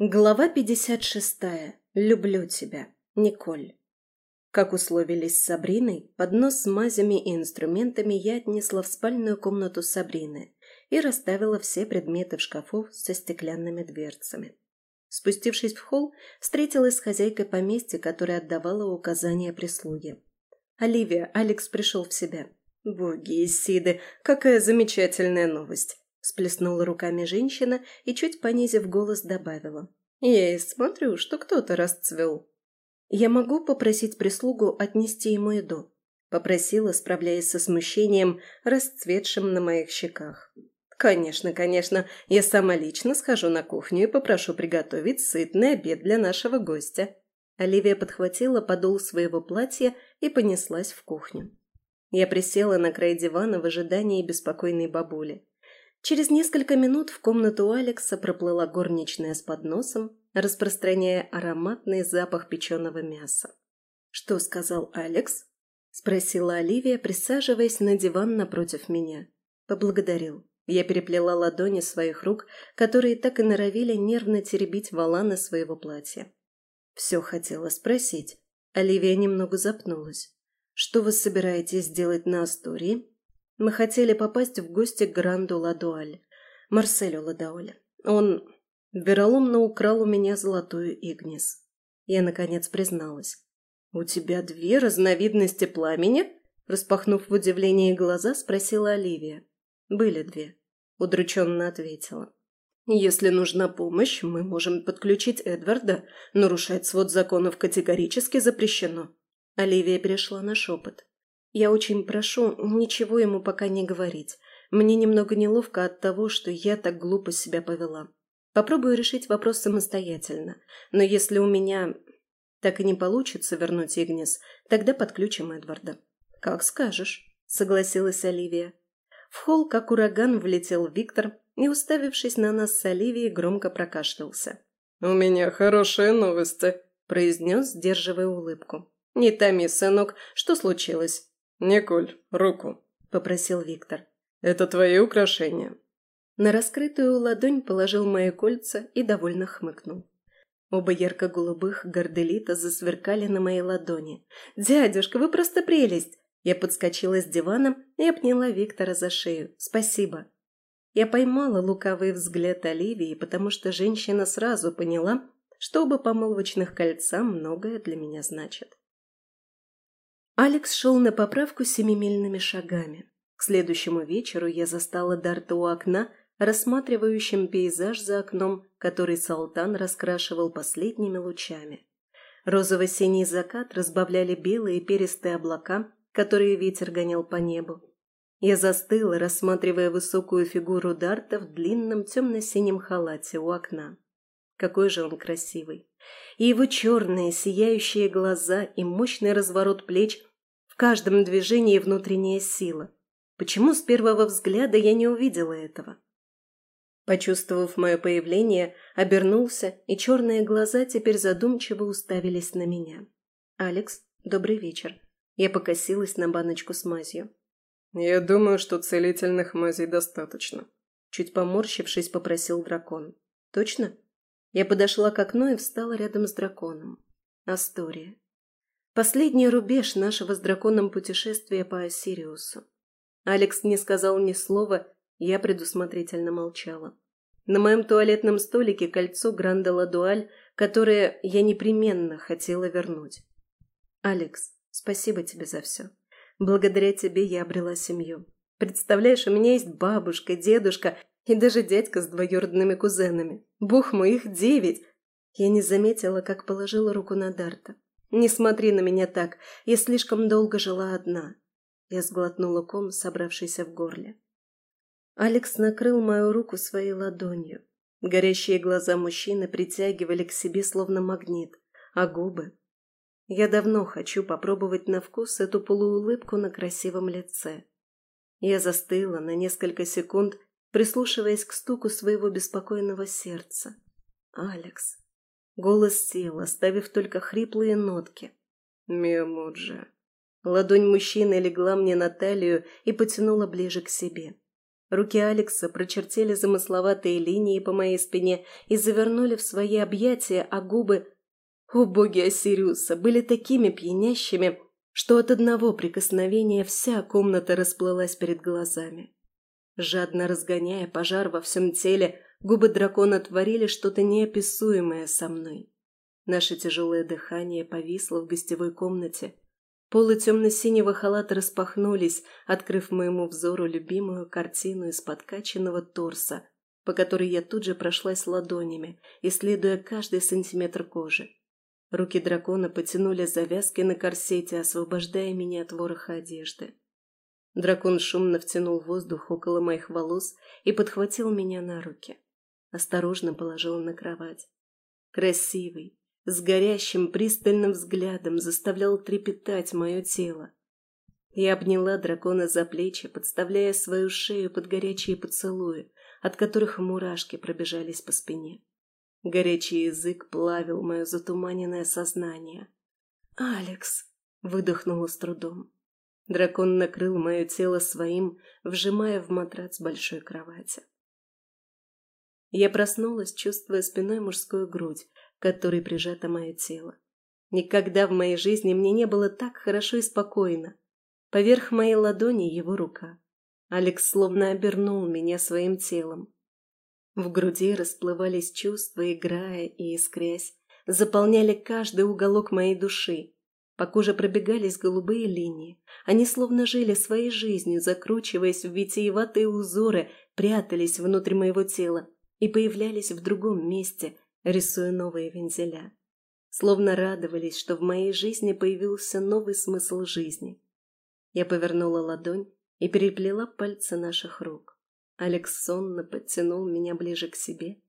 Глава 56. Люблю тебя. Николь. Как условились с Сабриной, поднос с мазями и инструментами я отнесла в спальную комнату Сабрины и расставила все предметы в шкафу со стеклянными дверцами. Спустившись в холл, встретилась с хозяйкой поместья, которая отдавала указания прислуге. «Оливия, Алекс пришел в себя». «Боги Исиды, какая замечательная новость!» Сплеснула руками женщина и, чуть понизив голос, добавила. «Я и смотрю, что кто-то расцвел». «Я могу попросить прислугу отнести ему еду?» Попросила, справляясь со смущением, расцветшим на моих щеках. «Конечно, конечно. Я сама лично схожу на кухню и попрошу приготовить сытный обед для нашего гостя». Оливия подхватила подол своего платья и понеслась в кухню. Я присела на край дивана в ожидании беспокойной бабули. Через несколько минут в комнату Алекса проплыла горничная с подносом, распространяя ароматный запах печеного мяса. «Что сказал Алекс?» – спросила Оливия, присаживаясь на диван напротив меня. Поблагодарил. Я переплела ладони своих рук, которые так и норовили нервно теребить валаны своего платья. Все хотела спросить. Оливия немного запнулась. «Что вы собираетесь делать на Астории?» Мы хотели попасть в гости к Гранду Ладуаль, Марселю Ладуаль. Он вероломно украл у меня золотую Игнис. Я, наконец, призналась. «У тебя две разновидности пламени?» Распахнув в удивлении глаза, спросила Оливия. «Были две», — удрученно ответила. «Если нужна помощь, мы можем подключить Эдварда. Нарушать свод законов категорически запрещено». Оливия перешла на шепот. Я очень прошу ничего ему пока не говорить. Мне немного неловко от того, что я так глупо себя повела. Попробую решить вопрос самостоятельно. Но если у меня так и не получится вернуть Игнис, тогда подключим Эдварда. «Как скажешь», — согласилась Оливия. В холл, как ураган, влетел Виктор и, уставившись на нас с Оливией, громко прокашлялся. «У меня хорошие новости», — произнес, сдерживая улыбку. «Не томи, сынок, что случилось?» «Николь, руку», – попросил Виктор. «Это твои украшения». На раскрытую ладонь положил мои кольца и довольно хмыкнул. Оба ярко-голубых горделита засверкали на моей ладони. «Дядюшка, вы просто прелесть!» Я подскочила с дивана и обняла Виктора за шею. «Спасибо!» Я поймала лукавый взгляд Оливии, потому что женщина сразу поняла, что оба помолвочных кольца многое для меня значат. Алекс шел на поправку семимильными шагами. К следующему вечеру я застала Дарта у окна, рассматривающим пейзаж за окном, который Салтан раскрашивал последними лучами. Розово-синий закат разбавляли белые перистые облака, которые ветер гонял по небу. Я застыла, рассматривая высокую фигуру Дарта в длинном темно-синем халате у окна. Какой же он красивый! И его черные, сияющие глаза и мощный разворот плеч каждом движении внутренняя сила. Почему с первого взгляда я не увидела этого? Почувствовав мое появление, обернулся, и черные глаза теперь задумчиво уставились на меня. «Алекс, добрый вечер». Я покосилась на баночку с мазью. «Я думаю, что целительных мазей достаточно», — чуть поморщившись, попросил дракон. «Точно?» Я подошла к окну и встала рядом с драконом. Астория. Последний рубеж нашего с драконом путешествия по Осириусу. Алекс не сказал ни слова, я предусмотрительно молчала. На моем туалетном столике кольцо Гранда Ладуаль, которое я непременно хотела вернуть. «Алекс, спасибо тебе за все. Благодаря тебе я обрела семью. Представляешь, у меня есть бабушка, дедушка и даже дядька с двоюродными кузенами. Бух мой, их девять!» Я не заметила, как положила руку на Дарта. «Не смотри на меня так, я слишком долго жила одна». Я сглотнула ком, собравшийся в горле. Алекс накрыл мою руку своей ладонью. Горящие глаза мужчины притягивали к себе словно магнит, а губы... Я давно хочу попробовать на вкус эту полуулыбку на красивом лице. Я застыла на несколько секунд, прислушиваясь к стуку своего беспокойного сердца. «Алекс, Голос сел, оставив только хриплые нотки. «Миомуджа». Ладонь мужчины легла мне на талию и потянула ближе к себе. Руки Алекса прочертили замысловатые линии по моей спине и завернули в свои объятия, а губы... О боги Осириуса! Были такими пьянящими, что от одного прикосновения вся комната расплылась перед глазами. Жадно разгоняя пожар во всем теле, губы дракона творили что-то неописуемое со мной. Наше тяжелое дыхание повисло в гостевой комнате, Полы темно-синего халата распахнулись, открыв моему взору любимую картину из подкачанного торса, по которой я тут же прошлась ладонями, исследуя каждый сантиметр кожи. Руки дракона потянули завязки на корсете, освобождая меня от вороха одежды. Дракон шумно втянул воздух около моих волос и подхватил меня на руки. Осторожно положил на кровать. Красивый, с горящим пристальным взглядом заставлял трепетать мое тело. Я обняла дракона за плечи, подставляя свою шею под горячие поцелуи, от которых мурашки пробежались по спине. Горячий язык плавил мое затуманенное сознание. «Алекс!» — выдохнула с трудом. Дракон накрыл мое тело своим, вжимая в матрац большой кровати. Я проснулась, чувствуя спиной мужскую грудь, которой прижато мое тело. Никогда в моей жизни мне не было так хорошо и спокойно. Поверх моей ладони его рука. Алекс словно обернул меня своим телом. В груди расплывались чувства, играя и искрясь, заполняли каждый уголок моей души. По коже пробегались голубые линии. Они словно жили своей жизнью, закручиваясь в витиеватые узоры, прятались внутрь моего тела и появлялись в другом месте, рисуя новые вензеля. Словно радовались, что в моей жизни появился новый смысл жизни. Я повернула ладонь и переплела пальцы наших рук. Алекс сонно подтянул меня ближе к себе.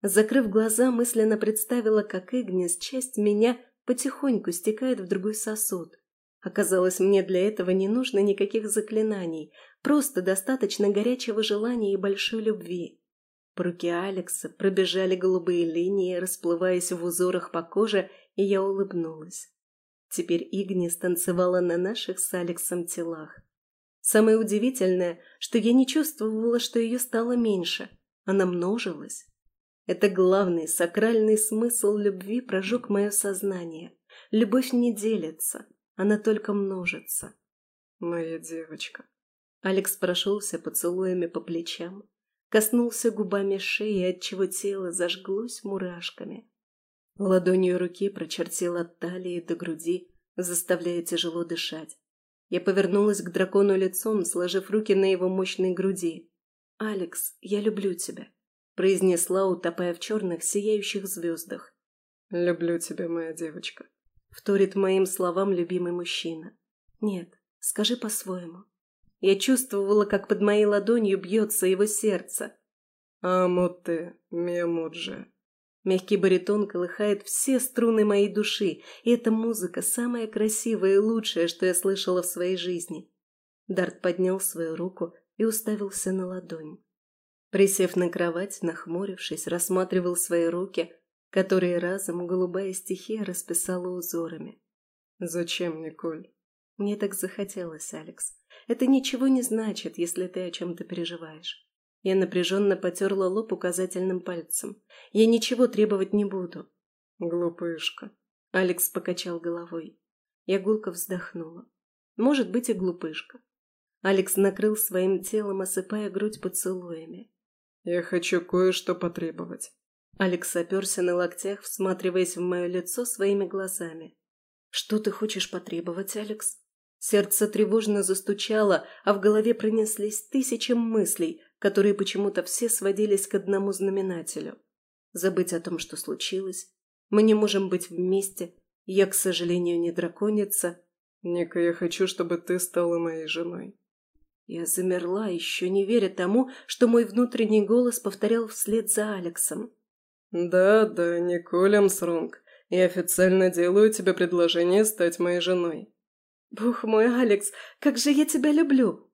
Закрыв глаза, мысленно представила, как Игнис, часть меня, потихоньку стекает в другой сосуд. Оказалось, мне для этого не нужно никаких заклинаний, просто достаточно горячего желания и большой любви. По руке Алекса пробежали голубые линии, расплываясь в узорах по коже, и я улыбнулась. Теперь Игнис танцевала на наших с Алексом телах. Самое удивительное, что я не чувствовала, что ее стало меньше. Она множилась. Это главный сакральный смысл любви прожег мое сознание. Любовь не делится, она только множится. «Моя девочка». Алекс прошелся поцелуями по плечам, коснулся губами шеи, отчего тело зажглось мурашками. Ладонью руки прочертил от талии до груди, заставляя тяжело дышать. Я повернулась к дракону лицом, сложив руки на его мощной груди. «Алекс, я люблю тебя», — произнесла, утопая в черных, сияющих звездах. «Люблю тебя, моя девочка», — вторит моим словам любимый мужчина. «Нет, скажи по-своему. Я чувствовала, как под моей ладонью бьется его сердце. «Амоте, миамоджи». Мягкий баритон колыхает все струны моей души, и эта музыка самая красивая и лучшая, что я слышала в своей жизни. Дарт поднял свою руку и уставился на ладонь. Присев на кровать, нахмурившись, рассматривал свои руки, которые разом голубая стихия расписала узорами. «Зачем, Николь?» Мне так захотелось, Алекс. Это ничего не значит, если ты о чем-то переживаешь. Я напряженно потерла лоб указательным пальцем. Я ничего требовать не буду. Глупышка. Алекс покачал головой. Я гулко вздохнула. Может быть и глупышка. Алекс накрыл своим телом, осыпая грудь поцелуями. «Я хочу кое-что потребовать». Алекс оперся на локтях, всматриваясь в мое лицо своими глазами. «Что ты хочешь потребовать, Алекс?» Сердце тревожно застучало, а в голове пронеслись тысячи мыслей, которые почему-то все сводились к одному знаменателю. Забыть о том, что случилось. Мы не можем быть вместе. Я, к сожалению, не драконица. Ника, я хочу, чтобы ты стала моей женой. Я замерла, еще не веря тому, что мой внутренний голос повторял вслед за Алексом. «Да, да, Николь Амсронг, я официально делаю тебе предложение стать моей женой». «Бог мой, Алекс, как же я тебя люблю!»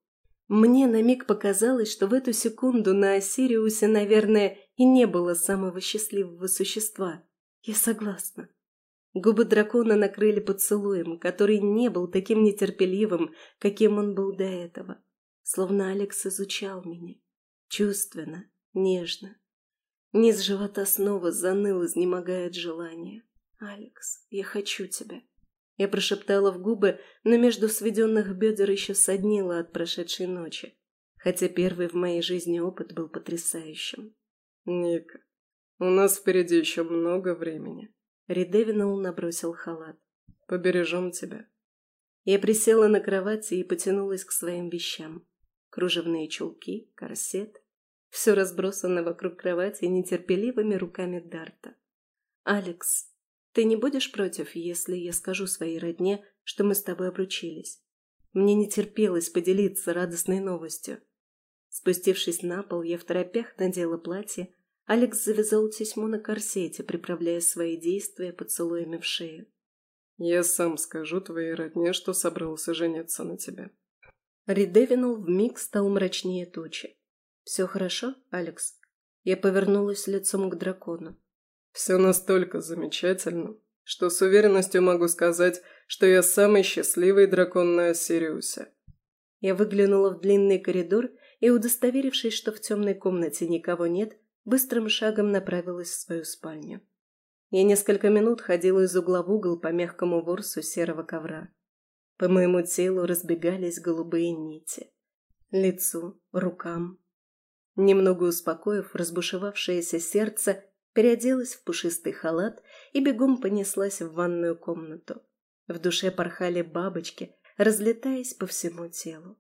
Мне на миг показалось, что в эту секунду на Осириусе, наверное, и не было самого счастливого существа. Я согласна. Губы дракона накрыли поцелуем, который не был таким нетерпеливым, каким он был до этого. Словно Алекс изучал меня. Чувственно, нежно. Низ живота снова заныл, изнемогает желание. «Алекс, я хочу тебя». Я прошептала в губы, но между сведенных бедер еще соднила от прошедшей ночи, хотя первый в моей жизни опыт был потрясающим. «Ника, у нас впереди еще много времени». Ридевинал набросил халат. «Побережем тебя». Я присела на кровати и потянулась к своим вещам. Кружевные чулки, корсет. Все разбросано вокруг кровати нетерпеливыми руками Дарта. «Алекс, ты не будешь против, если я скажу своей родне, что мы с тобой обручились? Мне не терпелось поделиться радостной новостью». Спустившись на пол, я в торопях надела платье. Алекс завязал тесьму на корсете, приправляя свои действия поцелуями в шею. Я сам скажу твоей родне, что собрался жениться на тебе. Ридевинул вмиг стал мрачнее тучи. «Все хорошо, Алекс?» Я повернулась лицом к дракону. «Все настолько замечательно, что с уверенностью могу сказать, что я самый счастливый дракон на Сириусе». Я выглянула в длинный коридор и, удостоверившись, что в темной комнате никого нет, быстрым шагом направилась в свою спальню. Я несколько минут ходила из угла в угол по мягкому ворсу серого ковра. По моему телу разбегались голубые нити. Лицу, рукам. Немного успокоив разбушевавшееся сердце, переоделась в пушистый халат и бегом понеслась в ванную комнату. В душе порхали бабочки, разлетаясь по всему телу.